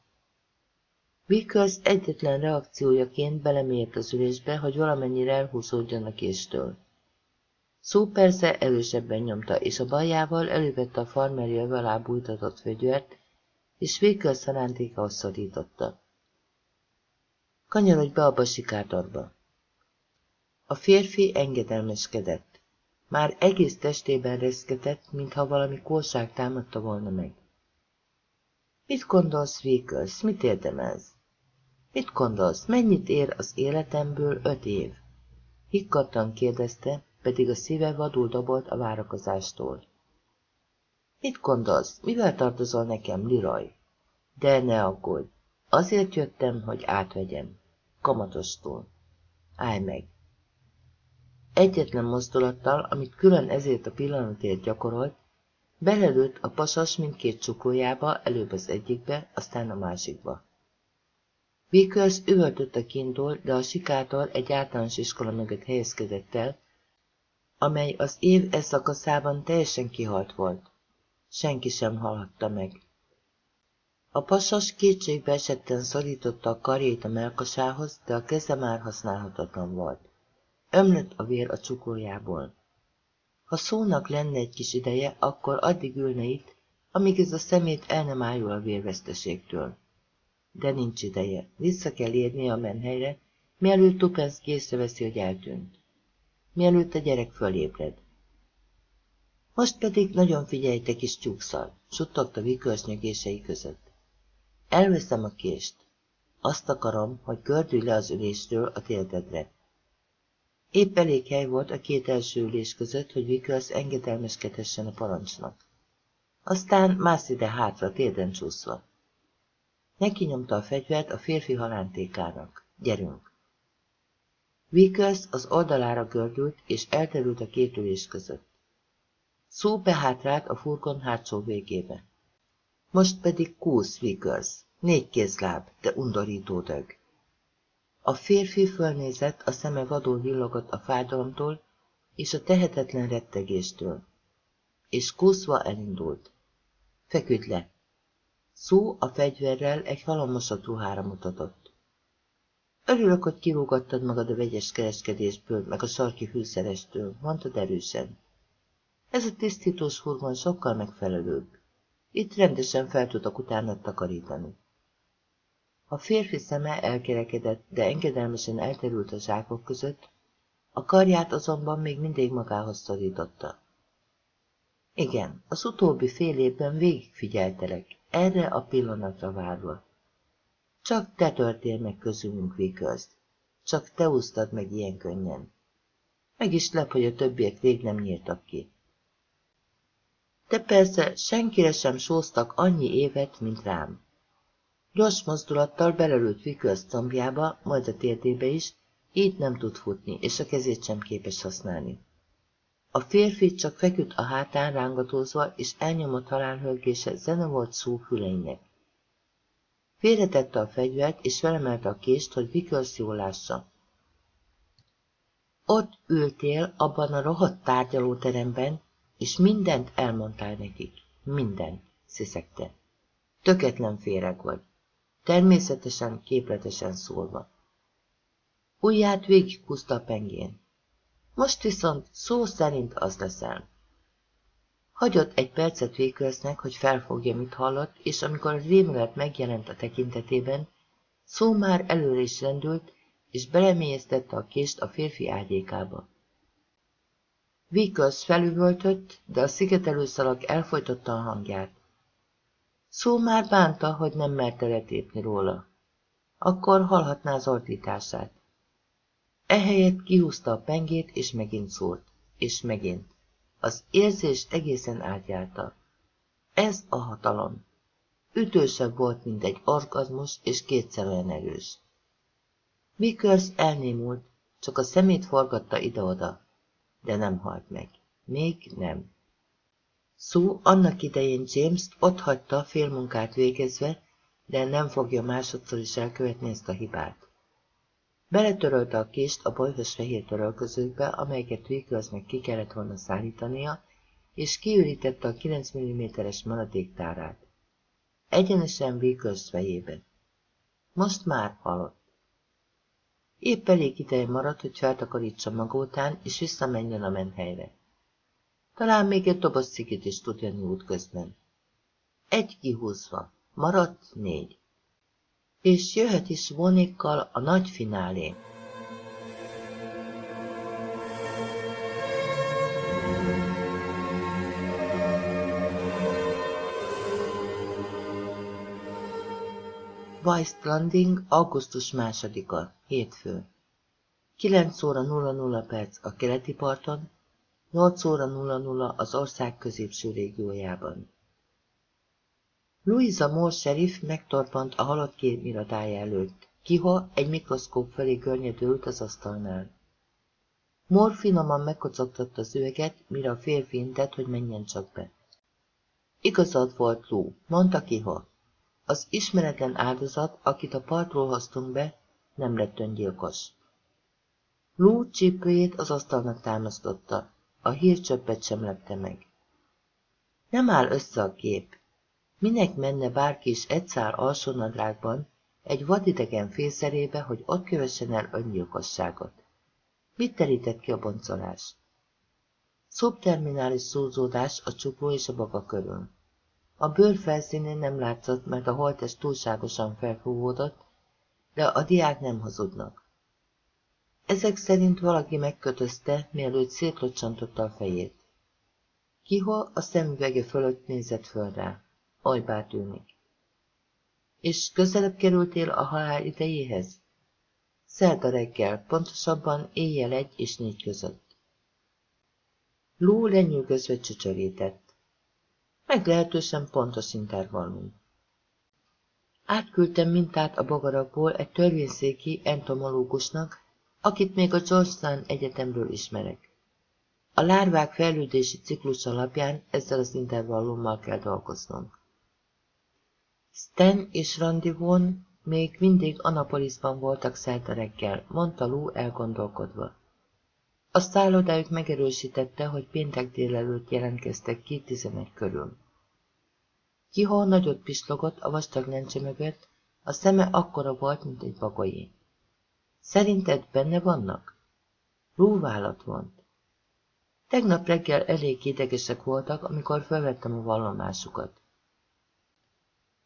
Vickers egyetlen reakciójaként belemért az ülésbe, hogy valamennyire elhúzódjon a késtől. Szó persze erősebben nyomta, és a baljával elővette a farmeri alá bújtatott fegyvert, és Vickers szarántékahoz szorította. Kanyarodj be a basikátorba. A férfi engedelmeskedett. Már egész testében reszketett, mintha valami kórság támadta volna meg. Mit gondolsz, Vickers, mit érdemelsz? Mit gondolsz, mennyit ér az életemből öt év? Hikkattan kérdezte, pedig a szíve vadul dobolt a várakozástól. Mit gondolsz, mivel tartozol nekem, Liraj? De ne aggódj, azért jöttem, hogy átvegyem. Kamatostól. Állj meg! Egyetlen mozdulattal, amit külön ezért a pillanatért gyakorolt, belelőtt a pasas mindkét csuklójába, előbb az egyikbe, aztán a másikba. Vickers üvöltött a kintól, de a sikátor egy általános iskola mögött helyezkedett el, amely az év e szakaszában teljesen kihalt volt. Senki sem hallhatta meg. A pasas kétségbe esetten szorította a karjét a melkasához, de a keze már használhatatlan volt. Ömlött a vér a csuklójából. Ha szónak lenne egy kis ideje, akkor addig ülne itt, amíg ez a szemét el nem ájul a vérveszteségtől. De nincs ideje, vissza kell érnie a menhelyre, mielőtt Tupenszki észreveszi, hogy eltűnt. Mielőtt a gyerek fölébred. Most pedig nagyon figyelj, kis tyúkszal, suttogta Vickers nyögései között. Elveszem a kést. Azt akarom, hogy gördülj le az ülésről a térdedre. Épp elég hely volt a két első ülés között, hogy Vickers engedelmeskedhessen a parancsnak. Aztán mász ide hátra, térden csúszva. Neki nyomta a fegyvert a férfi halántékának. Gyerünk! Vickers az oldalára gördült, és elterült a két ülés között. Szó behátrált a furgon hátsó végébe. Most pedig kúsz, Vickers. Négy kézláb, de undorító dög. A férfi fölnézett, a szeme vadul villogott a fájdalomtól és a tehetetlen rettegéstől. És kúszva elindult. Feküdj le. Szó a fegyverrel egy halomosott ruhára mutatott. Örülök, hogy kirúgattad magad a vegyes kereskedésből, meg a sarki fűszerestől, mondtad erősen. Ez a tisztítós furgon sokkal megfelelőbb. Itt rendesen fel tudok utána takarítani. A férfi szeme elkerekedett, de engedelmesen elterült a zsákok között, a karját azonban még mindig magához szorította. Igen, az utóbbi fél évben végigfigyeltelek, erre a pillanatra várva. Csak te törtél meg közülünk, Vickers. Csak te úsztad meg ilyen könnyen. Meg is lep, hogy a többiek rég nem nyíltak ki. De persze senkire sem sóztak annyi évet, mint rám. Gyors mozdulattal belelőtt Vickers combjába, majd a térdébe is, így nem tud futni, és a kezét sem képes használni. A férfi csak feküdt a hátán rángatózva, és elnyomott halálhölgése zene volt szó füleinek. Félretette a fegyvert, és felemelte a kést, hogy Vickers jól lássa. Ott ültél abban a rohadt tárgyalóteremben, és mindent elmondtál nekik. Minden, sziszegte. Töketlen féreg vagy. Természetesen, képletesen szólva. Ujját végighúzta a pengén. Most viszont szó szerint az leszel. Hagyott egy percet végköznek, hogy felfogja, mit hallott, és amikor a rémület megjelent a tekintetében, szó már előre is rendült, és belemélyeztette a kést a férfi ágyékába. Vickers felüvöltött, de a szigetelőszalag elfolytotta a hangját. Szó már bánta, hogy nem merte letépni róla. Akkor hallhatná az ordítását. Ehelyett kihúzta a pengét, és megint szólt. És megint. Az érzés egészen átjárta. Ez a hatalom. Ütősebb volt, mint egy orgazmus, és kétszer olyan erős. Vickers elnémult, csak a szemét forgatta ide-oda, de nem halt meg. Még nem. Szó annak idején James-t ott hagyta félmunkát végezve, de nem fogja másodszor is elkövetni ezt a hibát. Beletörölte a kést a bolyhos fehér törölközőkbe, amelyeket meg ki kellett volna szállítania, és kiürítette a 9 mm-es maradéktárát. Egyenesen Vickers fejébe. Most már halott. Épp elég ideje maradt, hogy feltakarítsa maga után, és visszamenjen a menhelyre. Talán még egy doboz cigit is tud jönni útközben. Egy kihúzva, maradt négy. És jöhet is vonékkal a nagy finálé. Weiss Landing, augusztus másodika, hétfő. 9 óra 00 perc a keleti parton, 8 óra 00 az ország középső régiójában. Louisa Moore sheriff megtorpant a halott két miradája előtt. Kiha egy mikroszkóp felé görnyedült az asztalnál. Moore finoman megkocogtatta az üveget, mire a férfi intett, hogy menjen csak be. Igazad volt, Lou, mondta Kiha. Az ismeretlen áldozat, akit a partról hoztunk be, nem lett öngyilkos. Lou csípőjét az asztalnak támasztotta, a hírcsöppet sem lepte meg. Nem áll össze a kép. Minek menne bárki is egy szár alsónadrágban, egy vadidegen fészerébe, hogy ott kövessen el öngyilkosságot? Mit terített ki a boncolás? Szubterminális szózódás a csukló és a baga körül. A bőr felszínén nem látszott, mert a holtest túlságosan felfúvódott, de a diák nem hazudnak. Ezek szerint valaki megkötözte, mielőtt szétlocsantotta a fejét. Kiho a szemüvege fölött nézett föl rá. Ajbá tűnik. És közelebb kerültél a halál idejéhez? Szerda reggel, pontosabban éjjel egy és négy között. Lú lenyűgözve csöcsörített. Meglehetősen pontos intervallum. Átküldtem mintát a bogarakból egy törvényszéki entomológusnak, akit még a Georgetown Egyetemről ismerek. A lárvák fejlődési ciklus alapján ezzel az intervallummal kell dolgoznunk. Stan és Randivon még mindig Anapolisban voltak szerda reggel, mondta Lou elgondolkodva. A szállodájuk megerősítette, hogy péntek délelőtt jelentkeztek ki tizenegy körül. Kihol nagyot pislogott a vastag lencse mögött, a szeme akkora volt, mint egy bagolyé. Szerinted benne vannak? Rúválat vont. Tegnap reggel elég idegesek voltak, amikor felvettem a vallomásukat.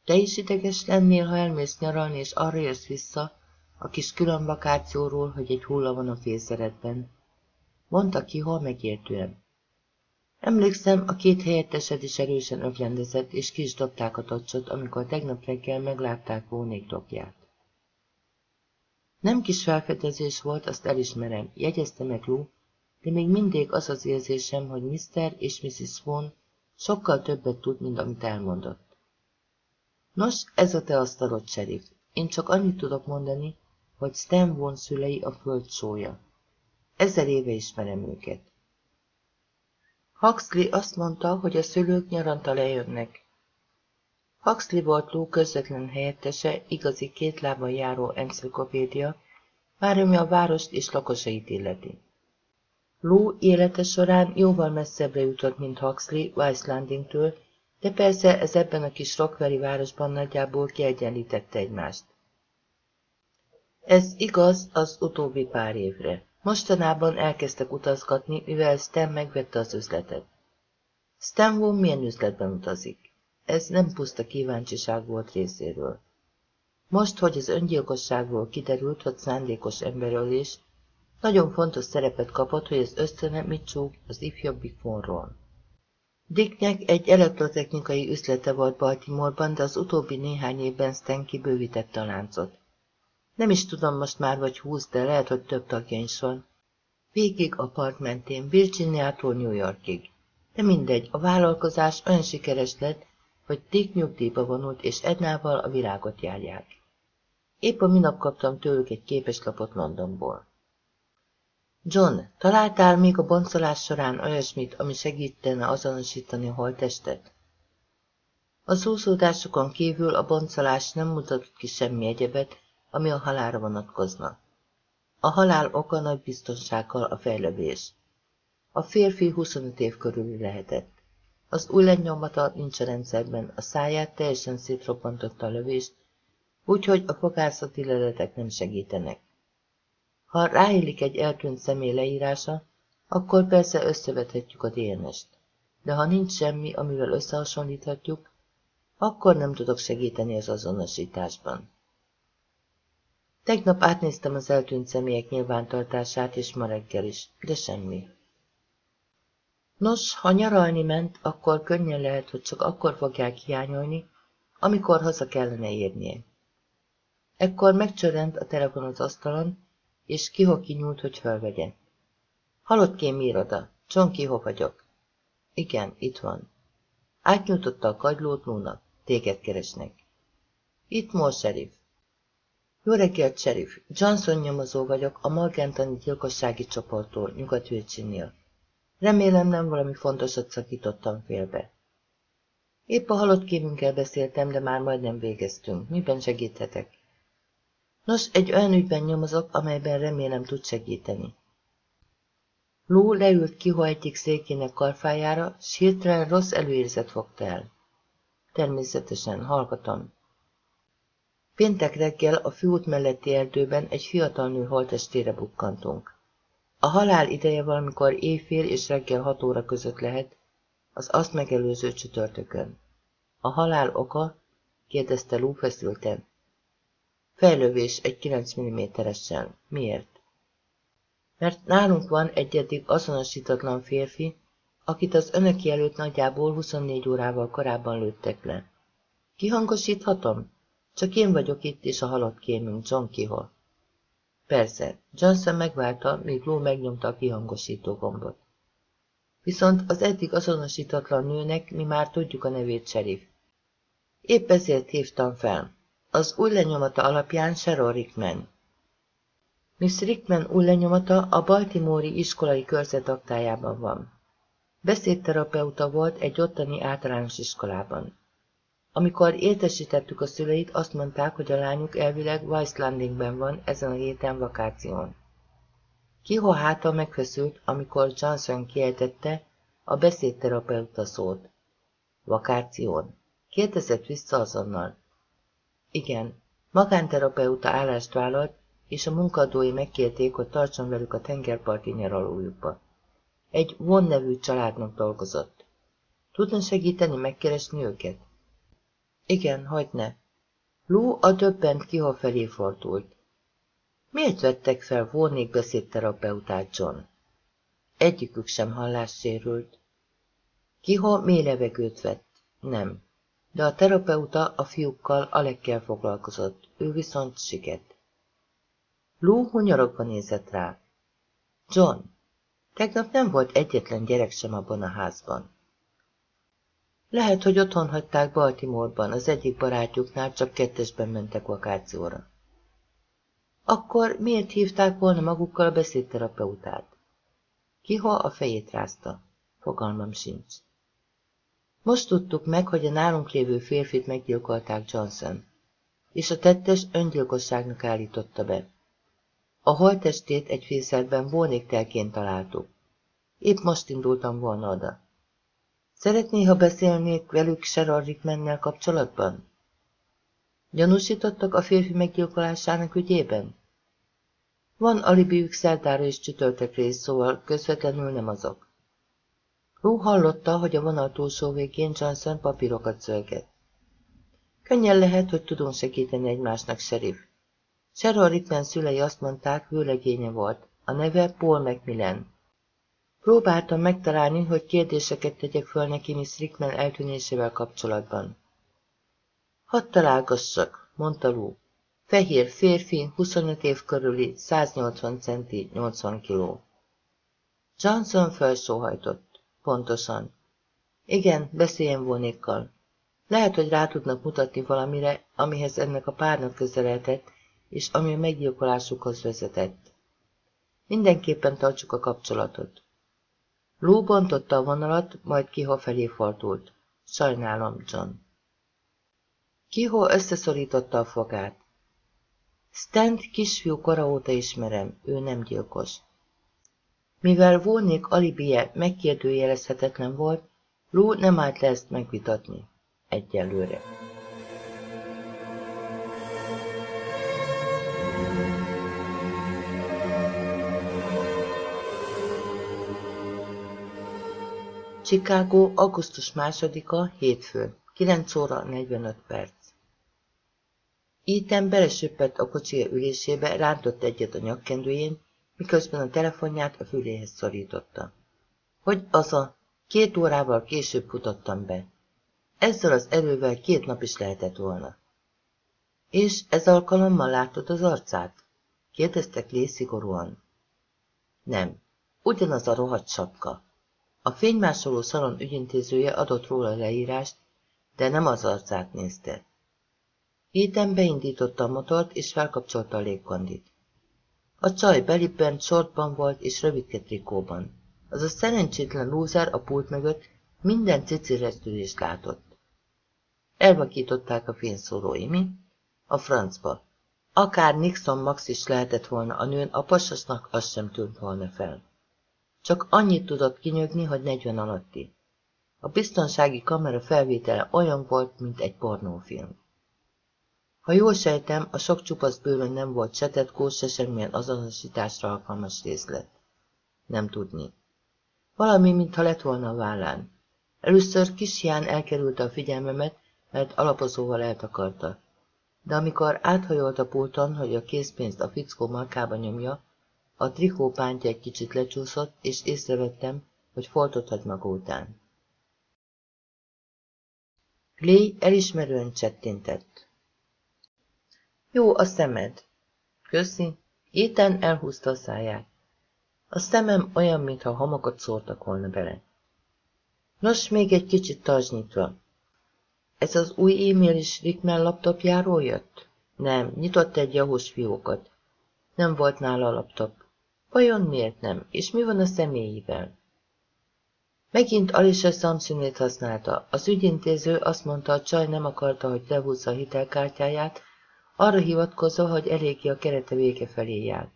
Te is ideges lennél, ha elmész nyaralni, és arra jössz vissza, a kis külön vakációról, hogy egy hulla van a fészeredben. Mondta ki, hol megértően. Emlékszem, a két helyettesed is erősen öklendezett, és ki is dobták a tocsot, amikor tegnap reggel meglátták Vónék dobját. Nem kis felfedezés volt, azt elismerem, jegyezte meg Lou, de még mindig az az érzésem, hogy Mr. és Mrs. Swan sokkal többet tud, mint amit elmondott. Nos, ez a te asztalod, sheriff. Én csak annyit tudok mondani, hogy Stan Von szülei a föld sója. Ezer éve ismerem őket. Huxley azt mondta, hogy a szülők nyaranta lejönnek. Huxley volt Lou közvetlen helyettese, igazi két lábon járó enciklopédia, már ami a várost és lakosait illeti. Lou élete során jóval messzebbre jutott, mint Huxley Weisslandingtől, de persze ez ebben a kis rockveri városban nagyjából kiegyenlítette egymást. Ez igaz az utóbbi pár évre. Mostanában elkezdtek utazgatni, mivel Stan megvette az üzletet. Stan milyen üzletben utazik? Ez nem puszta kíváncsiság volt részéről. Most, hogy az öngyilkosságról kiderült, hogy szándékos emberölés, nagyon fontos szerepet kapott, hogy az ösztöne mit csúg az ifjabbik fonról. Dicknek egy elektrotechnikai üzlete volt Baltimoreban, de az utóbbi néhány évben Stan kibővítette a láncot. Nem is tudom most már, vagy húsz, de lehet, hogy több tagja is van. Végig apartmentén, Virginiától New Yorkig. De mindegy, a vállalkozás olyan sikeres lett, hogy Dick nyugdíjba vonult, és Ednával a virágot járják. Épp a minap kaptam tőlük egy képeslapot Londonból. John, találtál még a boncolás során olyasmit, ami segítene azonosítani a holttestet? A szószódásokon kívül a boncolás nem mutatott ki semmi egyebet, ami a halára vonatkozna. A halál oka nagy biztonsággal a fejlődés. A férfi 25 év körüli lehetett. Az új lenyomata nincs a rendszerben, a száját teljesen szétrobbantotta a lövést, úgyhogy a fogászati leletek nem segítenek. Ha ráillik egy eltűnt személy leírása, akkor persze összevethetjük a DNS-t. De ha nincs semmi, amivel összehasonlíthatjuk, akkor nem tudok segíteni az azonosításban. Tegnap átnéztem az eltűnt személyek nyilvántartását, és ma reggel is, de semmi. Nos, ha nyaralni ment, akkor könnyen lehet, hogy csak akkor fogják hiányolni, amikor haza kellene érnie. Ekkor megcsörrent a telefon az asztalon, és Kiho nyúlt, hogy felvegye. Halott kém iroda. John Kiho vagyok. Igen, itt van. Átnyújtotta a kagylót Luna. Téged keresnek. Itt Moll sheriff. Jó reggelt, sheriff. Johnson nyomozó vagyok a Morgantoni gyilkossági csoporttól, nyugat -Virginia. Remélem nem valami fontosat szakítottam félbe. Épp a halott kémünkkel beszéltem, de már majdnem végeztünk. Miben segíthetek? Nos, egy olyan ügyben nyomozok, amelyben remélem tud segíteni. Ló leült Kiho egyik székének karfájára, s hirtelen rossz előérzet fogta el. Természetesen, hallgatom. Péntek reggel a főút melletti erdőben egy fiatal nő holtestére bukkantunk. A halál ideje valamikor éjfél és reggel hat óra között lehet, az azt megelőző csütörtökön. A halál oka? kérdezte Lou feszülten. Fejlővés egy 9 mm-essel. Miért? Mert nálunk van egy azonosítatlan férfi, akit az önök előtt nagyjából 24 órával korábban lőttek le. Kihangosíthatom? Csak én vagyok itt, és a halott kémünk, John Kihol. Persze, Johnson megválta, míg Lou megnyomta a kihangosító gombot. Viszont az eddig azonosítatlan nőnek mi már tudjuk a nevét, sheriff. Épp ezért hívtam fel. Az új lenyomata alapján Sharon Rickman. Miss Rickman új lenyomata a Baltimore-i iskolai körzet aktájában van. Beszédterapeuta volt egy ottani általános iskolában. Amikor értesítettük a szüleit, azt mondták, hogy a lányuk elvileg Weiss Landingben van ezen a héten vakáción. Kiho háta megfeszült, amikor Johnson kiejtette a beszédterapeuta szót. Vakáción. Kérdezett vissza azonnal. Igen, magánterapeuta állást vállalt, és a munkadói megkérték, hogy tartson velük a tengerparti nyaralójukba. Egy Von nevű családnak dolgozott. Tudna segíteni megkeresni őket? Igen, hagyd. Lou a döbbent Kiha felé fordult. Miért vettek fel Vonnék beszédterapeutát John? Egyikük sem hallássérült. Kiha mély levegőt vett. Nem de a terapeuta a fiúkkal Alekkel foglalkozott, ő viszont siket. Lou hunyorogva nézett rá. John, tegnap nem volt egyetlen gyerek sem abban a házban. Lehet, hogy otthon hagyták Baltimoreban, az egyik barátjuknál csak kettesben mentek vakációra. Akkor miért hívták volna magukkal a beszédterapeutát? Kiha a fejét rázta. Fogalmam sincs. Most tudtuk meg, hogy a nálunk lévő férfit meggyilkolták Johnson, és a tettes öngyilkosságnak állította be. A holttestét egy fészerben vónéktelként találtuk. Épp most indultam volna oda. Szeretné, ha beszélnék velük Sharon Rickmannel kapcsolatban? Gyanúsítottak a férfi meggyilkolásának ügyében? Van alibiük szerdára és csütörtökre is, szóval közvetlenül nem azok. Lou hallotta, hogy a vonal túlsó végén Johnson papírokat szölget. Könnyen lehet, hogy tudunk segíteni egymásnak, sheriff. Sharon Rickman szülei azt mondták, vőlegénye volt. A neve Paul Macmillan. Próbáltam megtalálni, hogy kérdéseket tegyek föl neki Miss Rickman eltűnésével kapcsolatban. Hadd találgassak, mondta Lou. Fehér férfi, 25 év körüli, 180 centi, 80 kiló. Johnson felsóhajtott. Pontosan. Igen, beszéljen volnékkal. Lehet, hogy rá tudnak mutatni valamire, amihez ennek a párnak közeledett, és ami a meggyilkolásukhoz vezetett. Mindenképpen tartsuk a kapcsolatot. Lou bontotta a vonalat, majd kiha felé fordult. Sajnálom, John. Kihó összeszorította a fogát. Stent kisfiú kora óta ismerem, ő nem gyilkos. Mivel Vónék alibije megkérdőjelezhetetlen volt, Lou nem állt le ezt megvitatni. Egyelőre. Chicago, augusztus másodika, hétfő, 9 óra 45 perc. Ethan belesüppett a kocsia ülésébe, rántott egyet a nyakkendőjén, miközben a telefonját a füléhez szorította. Hogy az a két órával később futottam be. Ezzel az erővel két nap is lehetett volna. És ez alkalommal látod az arcát? kérdeztek Lé szigorúan. Nem, ugyanaz a rohadt sapka. A fénymásoló szalon ügyintézője adott róla leírást, de nem az arcát nézte. Ethan beindította a motort, és felkapcsolta a légkondit. A csaj belibben sortban volt, és rövidke trikóban. Az a szerencsétlen lúzer a pult mögött minden ciciresztődést látott. Elvakították a fényszórói, mi? A francba. Akár Nixon Max is lehetett volna a nőn, a pasasnak az sem tűnt volna fel. Csak annyit tudott kinyögni, hogy 40 alatti. A biztonsági kamera felvétele olyan volt, mint egy pornófilm. Ha jól sejtem, a sok csupasz bőrön nem volt se tetkó, se semmilyen azonosításra alkalmas részlet. Nem tudni. Valami, mintha lett volna a vállán. Először kis hián elkerülte a figyelmemet, mert alapozóval eltakarta. De amikor áthajolt a pulton, hogy a készpénzt a fickó markába nyomja, a trikó pántja egy kicsit lecsúszott, és észrevettem, hogy foltot hagy maga után. Lee elismerően csettintett. Jó a szemed. Köszi. Éten elhúzta a száját. A szemem olyan, mintha hamakot szórtak volna bele. Nos, még egy kicsit tartsnyitva. Ez az új e-mail is Rickman laptopjáról jött? Nem, nyitott egy jahos fiókot. Nem volt nála a laptop. Vajon miért nem? És mi van a személyivel? Megint Alicia Samsonét használta. Az ügyintéző azt mondta, a csaj nem akarta, hogy lehúzza a hitelkártyáját, arra hivatkozva, hogy eléggé a kerete vége felé jár.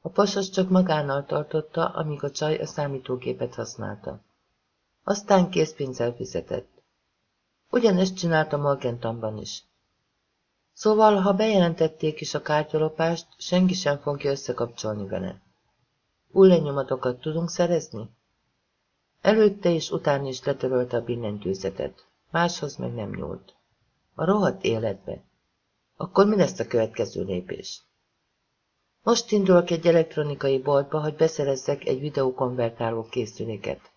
A pasas csak magánál tartotta, amíg a csaj a számítógépet használta. Aztán készpénzzel fizetett. Ugyanezt csinálta Morgentamban is. Szóval, ha bejelentették is a kártyalopást, senki sem fogja összekapcsolni vele. Új lenyomatokat tudunk szerezni? Előtte és utána is letörölte a billentyűzetet. Máshoz meg nem nyúlt. A rohadt életbe. Akkor mi lesz a következő lépés? Most indulok egy elektronikai boltba, hogy beszerezzek egy videókonvertáló készüléket.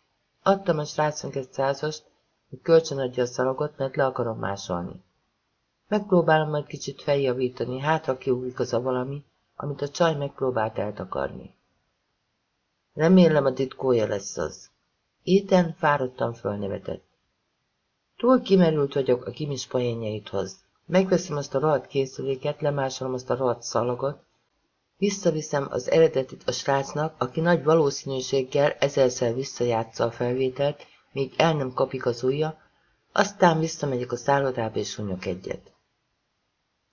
Adtam a srácnak egy százast, hogy kölcsönadja a szalagot, mert le akarom másolni. Megpróbálom majd kicsit feljavítani, hát ha kiugrik az a valami, amit a csaj megpróbált eltakarni. Remélem a titkója lesz az. Éten fáradtan fölnevetett. Túl kimerült vagyok a kimis poénjaithoz. Megveszem azt a rohadt készüléket, lemásolom azt a rohadt szalagot, visszaviszem az eredetit a srácnak, aki nagy valószínűséggel ezerszer visszajátsza a felvételt, míg el nem kapik az ujja, aztán visszamegyek a szállodába és hunyok egyet.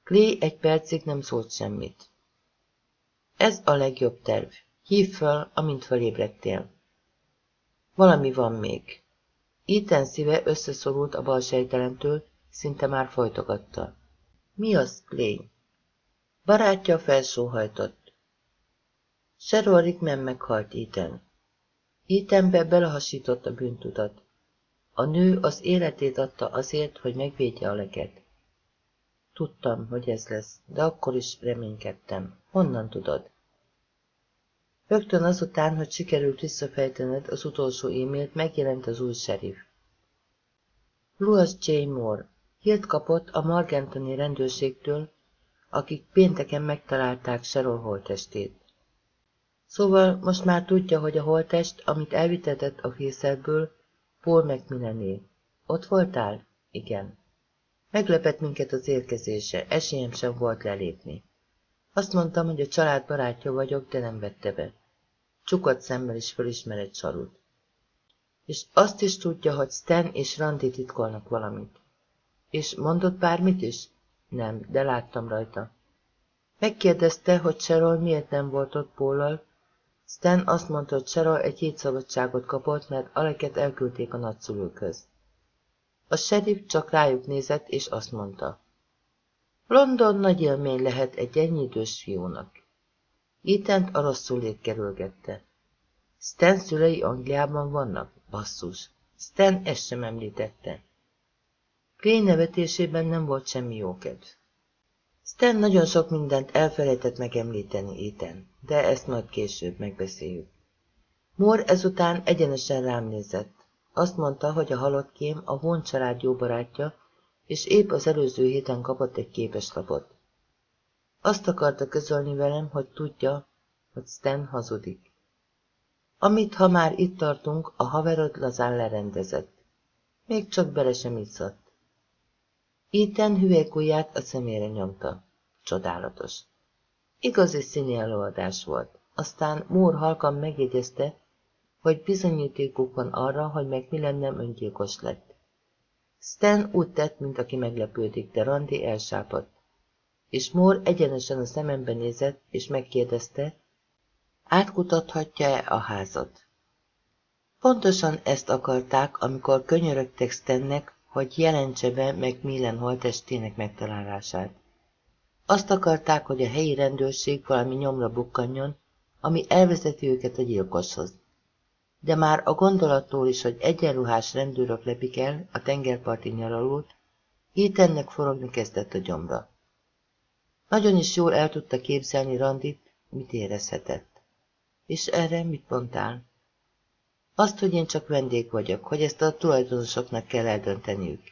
Clay egy percig nem szólt semmit. Ez a legjobb terv. Hív föl, amint felébredtél. Valami van még. Ethan szíve összeszorult a bal sejtelentől, szinte már folytogatta. Mi az, Clay? Barátja felsóhajtott. Cheryl Rickman meghalt Ethan. Ethanbe belehasított a bűntudat. A nő az életét adta azért, hogy megvédje a leket. Tudtam, hogy ez lesz, de akkor is reménykedtem. Honnan tudod? Rögtön azután, hogy sikerült visszafejtened az utolsó e-mailt, megjelent az új serif. Louis J. Moore hírt kapott a Margentoni rendőrségtől, akik pénteken megtalálták Cheryl holtestét. Szóval most már tudja, hogy a holtest, amit elvitetett a fészetből, Paul McMillané. Ott voltál? Igen. Meglepett minket az érkezése, esélyem sem volt lelépni. Azt mondtam, hogy a család barátja vagyok, de nem vette be. Csukott szemmel is fölismerett sarut. És azt is tudja, hogy Stan és Randy titkolnak valamit. És mondott bármit is? Nem, de láttam rajta. Megkérdezte, hogy Cheryl miért nem volt ott Pólal. Stan azt mondta, hogy Cheryl egy hét szabadságot kapott, mert Aleket elküldték a nagyszülőkhöz. A sheriff csak rájuk nézett, és azt mondta. London nagy élmény lehet egy ennyi idős fiúnak. Itent a rosszul kerülgette. Stan szülei Angliában vannak? Basszus. Stan ezt sem említette. Clay nevetésében nem volt semmi jókedv. Stan nagyon sok mindent elfelejtett megemlíteni Ethan, de ezt majd később megbeszéljük. Moore ezután egyenesen rám nézett. Azt mondta, hogy a halott kém a von család jó barátja, és épp az előző héten kapott egy képeslapot. Azt akarta közölni velem, hogy tudja, hogy Stan hazudik. Amit, ha már itt tartunk, a haverod lazán lerendezett. Még csak bele sem iszadt. Ethan hüvelykujját a szemére nyomta. Csodálatos. Igazi színi előadás volt. Aztán Moore halkan megjegyezte, hogy bizonyítékuk van arra, hogy meg mi nem öngyilkos lett. Stan úgy tett, mint aki meglepődik, de Randy elsápadt. És Moore egyenesen a szemembe nézett, és megkérdezte, átkutathatja-e a házat. Pontosan ezt akarták, amikor könyörögtek Stannek, hogy jelentse be Macmillan holtestének megtalálását. Azt akarták, hogy a helyi rendőrség valami nyomra bukkanjon, ami elvezeti őket a gyilkoshoz. De már a gondolattól is, hogy egyenruhás rendőrök lepik el a tengerparti nyaralót, ennek forogni kezdett a gyomra. Nagyon is jól el tudta képzelni Randit, mit érezhetett. És erre mit mondtál? Azt, hogy én csak vendég vagyok, hogy ezt a tulajdonosoknak kell eldönteniük.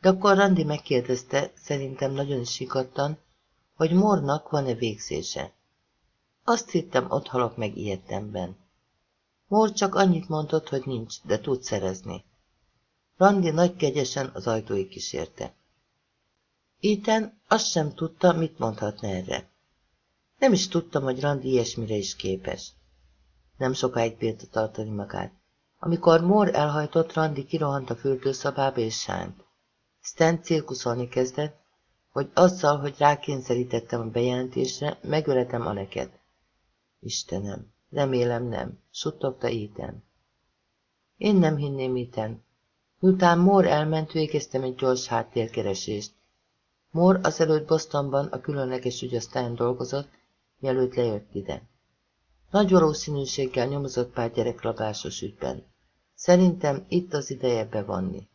De akkor Randi megkérdezte, szerintem nagyon is sikattan, hogy Mornak van-e végzése. Azt hittem, ott halok meg ilyettemben. Mor csak annyit mondott, hogy nincs, de tud szerezni. Randi nagy kegyesen az ajtóig kísérte. Iten azt sem tudta, mit mondhatna erre. Nem is tudtam, hogy Randi ilyesmire is képes. Nem sokáig bírta tartani magát. Amikor Mor elhajtott, Randi kirohant a fürdőszobába és sánt. Stan cirkuszolni kezdett, hogy azzal, hogy rákényszerítettem a bejelentésre, megöletem a leket. Istenem, remélem nem, suttogta Ethan. Én nem hinném Ethan. Miután Mor elment, végeztem egy gyors háttérkeresést. Mor azelőtt Bostonban a különleges ügyasztályon dolgozott, mielőtt lejött ide. Nagy valószínűséggel nyomozott pár gyereklabásos ügyben. Szerintem itt az ideje bevanni.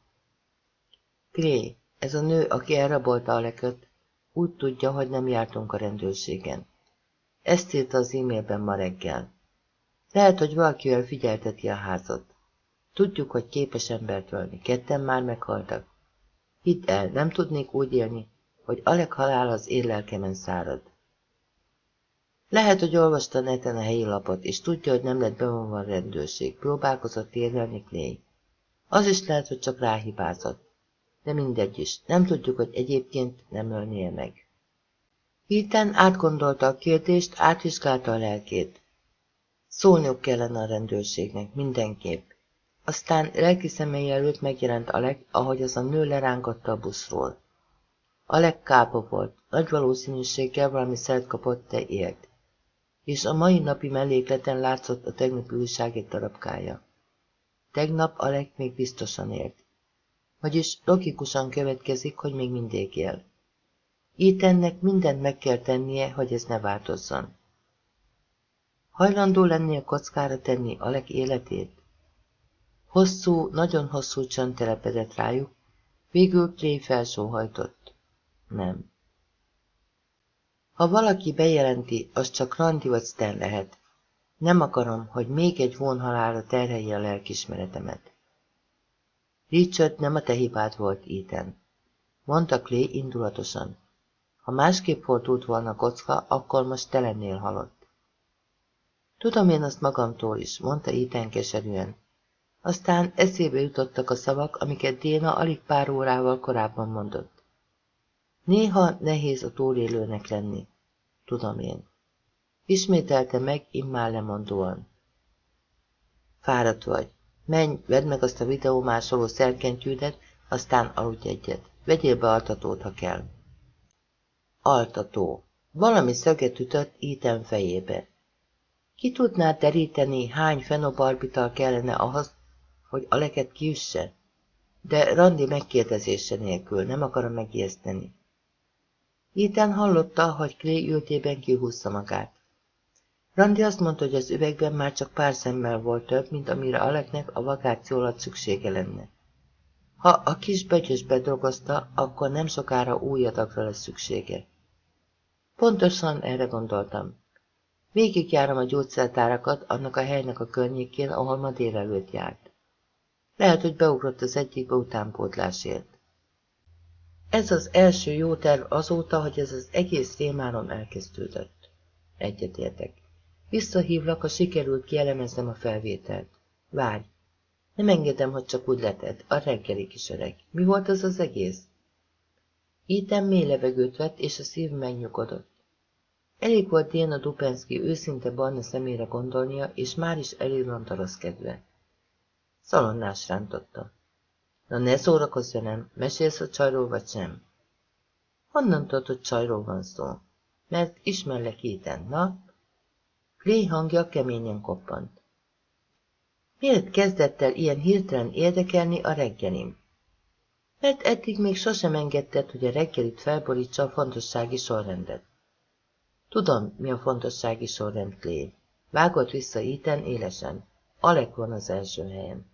Clay, ez a nő, aki elrabolta a leköt, úgy tudja, hogy nem jártunk a rendőrségen. Ezt írta az e-mailben ma reggel. Lehet, hogy valakivel figyelteti a házat. Tudjuk, hogy képes embert ölni. Ketten már meghaltak. Hidd el, nem tudnék úgy élni, hogy Alek halál az én lelkemen szárad. Lehet, hogy olvasta neten a helyi lapot, és tudja, hogy nem lett bevonva a rendőrség. Próbálkozott érvelni Clay. Az is lehet, hogy csak ráhibázott. De mindegy is, nem tudjuk, hogy egyébként nem ölnie meg. Héten átgondolta a kérdést, átvizsgálta a lelkét. Szólniuk kellene a rendőrségnek, mindenképp. Aztán lelki szemei előtt megjelent Alek, ahogy az a nő lerángatta a buszról. Alek kápa volt, nagy valószínűséggel valami szert kapott, te élt és a mai napi mellékleten látszott a tegnapi újság egy darabkája. Tegnap Alek még biztosan élt. Vagyis logikusan következik, hogy még mindig él. ennek mindent meg kell tennie, hogy ez ne változzon. Hajlandó lennie kockára tenni Alek életét? Hosszú, nagyon hosszú csönd telepedett rájuk, végül Clay felsóhajtott. Nem. Ha valaki bejelenti, az csak Randi vagy Stan lehet. Nem akarom, hogy még egy vonhalára terhelje a lelkismeretemet. Richard nem a te hibád volt, Ethan. Mondta Clay indulatosan. Ha másképp fordult volna kocka, akkor most te lennél halott. Tudom én azt magamtól is, mondta Ethan keserűen. Aztán eszébe jutottak a szavak, amiket Déna alig pár órával korábban mondott. Néha nehéz a túlélőnek lenni. Tudom én. Ismételte meg immár lemondóan. Fáradt vagy. Menj, vedd meg azt a videómásoló szerkentyűdet, aztán aludj egyet. Vegyél be altatót, ha kell. Altató. Valami szöget ütött Ethan fejébe. Ki tudná teríteni, hány fenobarbital kellene ahhoz, hogy a leket kiüsse? De Randi megkérdezése nélkül, nem akarom megijeszteni. Ethan hallotta, hogy Clay ültében kihúzza magát. Randi azt mondta, hogy az üvegben már csak pár szemmel volt több, mint amire Aleknek a vakáció alatt szüksége lenne. Ha a kis bögyös bedrogozta, akkor nem sokára új adagra lesz szüksége. Pontosan erre gondoltam. Végigjárom a gyógyszertárakat annak a helynek a környékén, ahol ma délelőtt járt. Lehet, hogy beugrott az egyikbe utánpótlásért. Ez az első jó terv azóta, hogy ez az egész rémáron elkezdődött. Egyetértek. Visszahívlak, ha sikerült kielemeznem a felvételt. Várj! Nem engedem, hogy csak úgy leted. A reggeli kis öreg. Mi volt az az egész? Ítem mély levegőt vett, és a szív megnyugodott. Elég volt Diana Dupenszki őszinte barna szemére gondolnia, és már is elillant a rossz kedve. Szalonnás rántotta. Na ne szórakozz velem, mesélsz a csajról vagy sem? Honnan tudod, csajról van szó? Mert ismerlek Éten, na? Clay hangja keményen koppant. Miért kezdett el ilyen hirtelen érdekelni a reggelim? Mert eddig még sosem engedted, hogy a reggelit felborítsa a fontossági sorrendet. Tudom, mi a fontossági sorrend, Clay. Vágott vissza Iten élesen. Alek van az első helyen.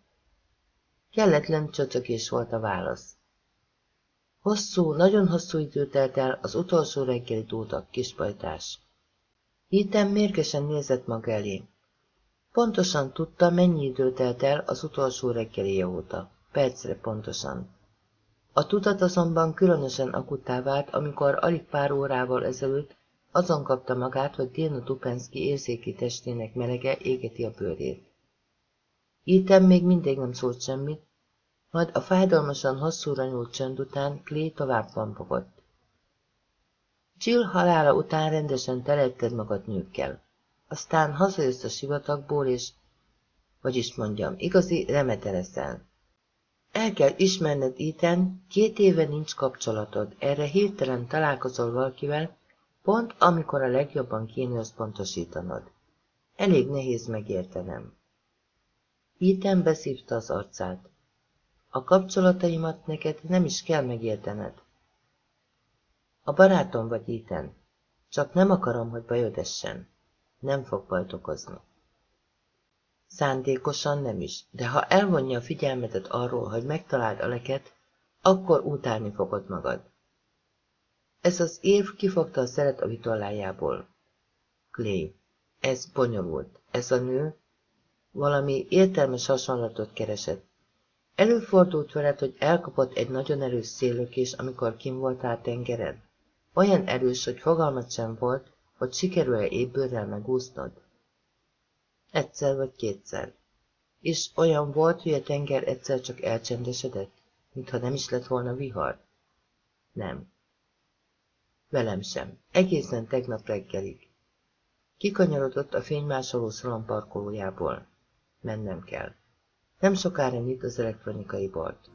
Kelletlen csöcsökés volt a válasz. Hosszú, nagyon hosszú idő telt el az utolsó reggeli óta, kispajtás. Iten mérgesen nézett maga elé. Pontosan tudta, mennyi idő telt el az utolsó reggeli óta. Percre pontosan. A tudat azonban különösen akuttá vált, amikor alig pár órával ezelőtt azon kapta magát, hogy Dina Tupenszki érzéki testének melege égeti a bőrét. Ethan még mindig nem szólt semmit, majd a fájdalmasan hosszúra nyúlt csönd után Clay tovább pampogott. Jill halála után rendesen teletted magad nőkkel. Aztán hazajössz a sivatagból, és, vagyis mondjam, igazi remete leszel. El kell ismerned, Ethan, két éve nincs kapcsolatod, erre hirtelen találkozol valakivel, pont amikor a legjobban kéne összpontosítanod. Elég nehéz megértenem. Ethan beszívta az arcát. A kapcsolataimat neked nem is kell megértened. A barátom vagy Ethan. Csak nem akarom, hogy bajod essen. Nem fog bajt okozni. Szándékosan nem is, de ha elvonja a figyelmedet arról, hogy megtaláld a leket, akkor utálni fogod magad. Ez az év kifogta a szeret a vitollájából. Clay, ez bonyolult. Ez a nő valami értelmes hasonlatot keresett. Előfordult veled, hogy elkapott egy nagyon erős szélökés, amikor kim voltál tengeren? Olyan erős, hogy fogalmat sem volt, hogy sikerül-e ébőrrel megúsznod? Egyszer vagy kétszer. És olyan volt, hogy a tenger egyszer csak elcsendesedett, mintha nem is lett volna vihar? Nem. Velem sem. Egészen tegnap reggelig. Kikanyarodott a fénymásoló szalon parkolójából. Mennem kell. Nem sokára nyit az elektronikai bolt.